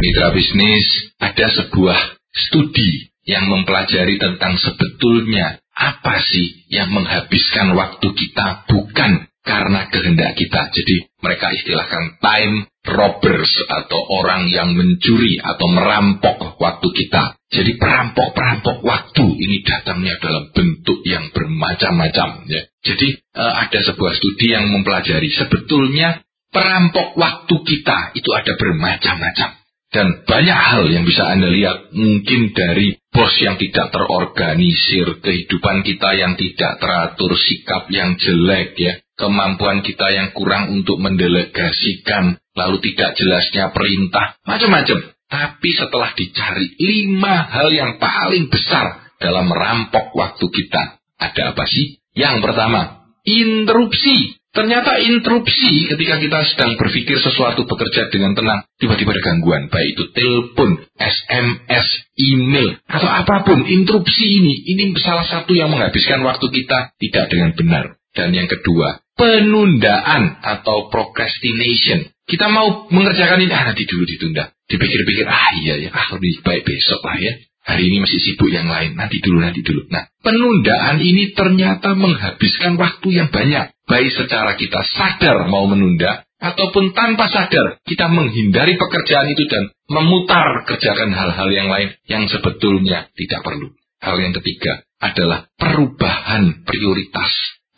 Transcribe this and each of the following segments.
Mitra bisnis, ada sebuah studi yang mempelajari tentang sebetulnya apa sih yang menghabiskan waktu kita bukan karena kehendak kita. Jadi mereka istilahkan time robbers atau orang yang mencuri atau merampok waktu kita. Jadi perampok-perampok waktu ini datangnya dalam bentuk yang bermacam-macam. Ya. Jadi uh, ada sebuah studi yang mempelajari sebetulnya perampok waktu kita itu ada bermacam-macam. Dan banyak hal yang bisa Anda lihat mungkin dari bos yang tidak terorganisir, kehidupan kita yang tidak teratur, sikap yang jelek ya, kemampuan kita yang kurang untuk mendelegasikan, lalu tidak jelasnya perintah, macam-macam. Tapi setelah dicari lima hal yang paling besar dalam merampok waktu kita, ada apa sih? Yang pertama, interupsi. Ternyata interupsi ketika kita sedang berpikir sesuatu bekerja dengan tenang, tiba-tiba ada gangguan, baik itu telepon, SMS, email, atau apa pun, interupsi ini, ini salah satu yang menghabiskan waktu kita tidak dengan benar. Dan yang kedua, penundaan atau procrastination. Kita mau mengerjakan ini, ah nanti dulu ditunda. Dipikir-pikir, ah iya ya, ah lebih baik besok lah ya. Hari ini masih sibuk yang lain, nanti dulu, nanti dulu. Nah, penundaan ini ternyata menghabiskan waktu yang banyak baik secara kita sadar mau menunda ataupun tanpa sadar kita menghindari pekerjaan itu dan memutar kerjakan hal-hal yang lain yang sebetulnya tidak perlu. Hal yang ketiga adalah perubahan prioritas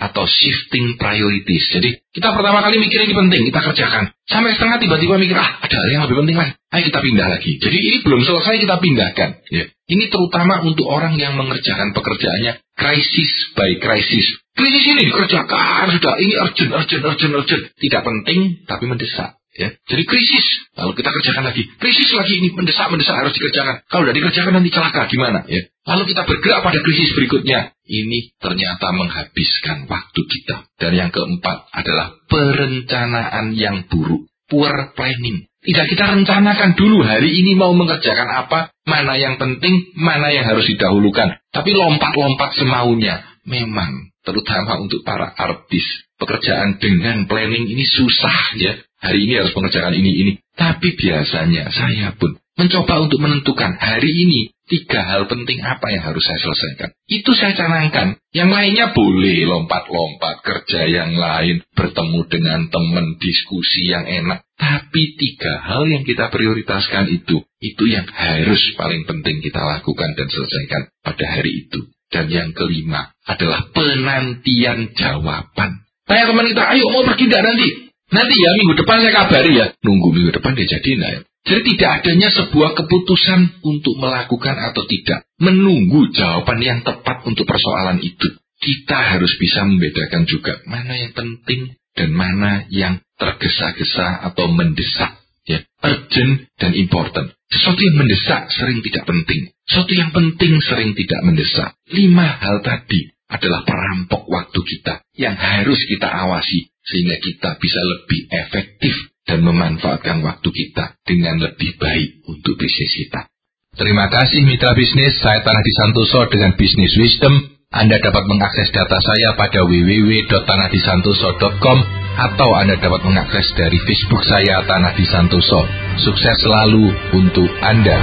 atau shifting priorities. Jadi kita pertama kali mikir ini penting, kita kerjakan. Sampai setengah tiba-tiba mikir, ah ada hal yang lebih penting lah. Ayo kita pindah lagi. Jadi ini belum selesai kita pindahkan. Ya. Ini terutama untuk orang yang mengerjakan pekerjaannya krisis by krisis. Krisis ini dikerjakan sudah, ini urgent, urgent, urgent, urgent. Tidak penting tapi mendesak. Ya, jadi krisis. Lalu kita kerjakan lagi. Krisis lagi ini mendesak, mendesak harus dikerjakan. Kalau tidak dikerjakan nanti celaka gimana? Ya. Lalu kita bergerak pada krisis berikutnya. Ini ternyata menghabiskan waktu kita. Dan yang keempat adalah perencanaan yang buruk. Poor planning. Tidak kita rencanakan dulu hari ini mau mengerjakan apa, mana yang penting, mana yang harus didahulukan. Tapi lompat-lompat semaunya. Memang, terutama untuk para artis, pekerjaan dengan planning ini susah ya hari ini harus mengerjakan ini ini. Tapi biasanya saya pun mencoba untuk menentukan hari ini tiga hal penting apa yang harus saya selesaikan. Itu saya canangkan. Yang lainnya boleh lompat-lompat kerja yang lain, bertemu dengan teman, diskusi yang enak. Tapi tiga hal yang kita prioritaskan itu, itu yang harus paling penting kita lakukan dan selesaikan pada hari itu. Dan yang kelima adalah penantian jawaban. Tanya teman kita, ayo mau pergi tidak nanti? Nanti ya minggu depan saya kabari ya. Nunggu minggu depan dia jadi nah. Jadi tidak adanya sebuah keputusan untuk melakukan atau tidak. Menunggu jawaban yang tepat untuk persoalan itu. Kita harus bisa membedakan juga mana yang penting dan mana yang tergesa-gesa atau mendesak. Ya, urgent dan important. Sesuatu yang mendesak sering tidak penting. Sesuatu yang penting sering tidak mendesak. Lima hal tadi adalah perampok waktu kita yang harus kita awasi sehingga kita bisa lebih efektif dan memanfaatkan waktu kita dengan lebih baik untuk bisnis kita. Terima kasih mitra bisnis, saya Tanah Disantoso dengan Bisnis Wisdom. Anda dapat mengakses data saya pada www.tanahdisantoso.com atau Anda dapat mengakses dari Facebook saya Tanah Disantoso. Sukses selalu untuk Anda.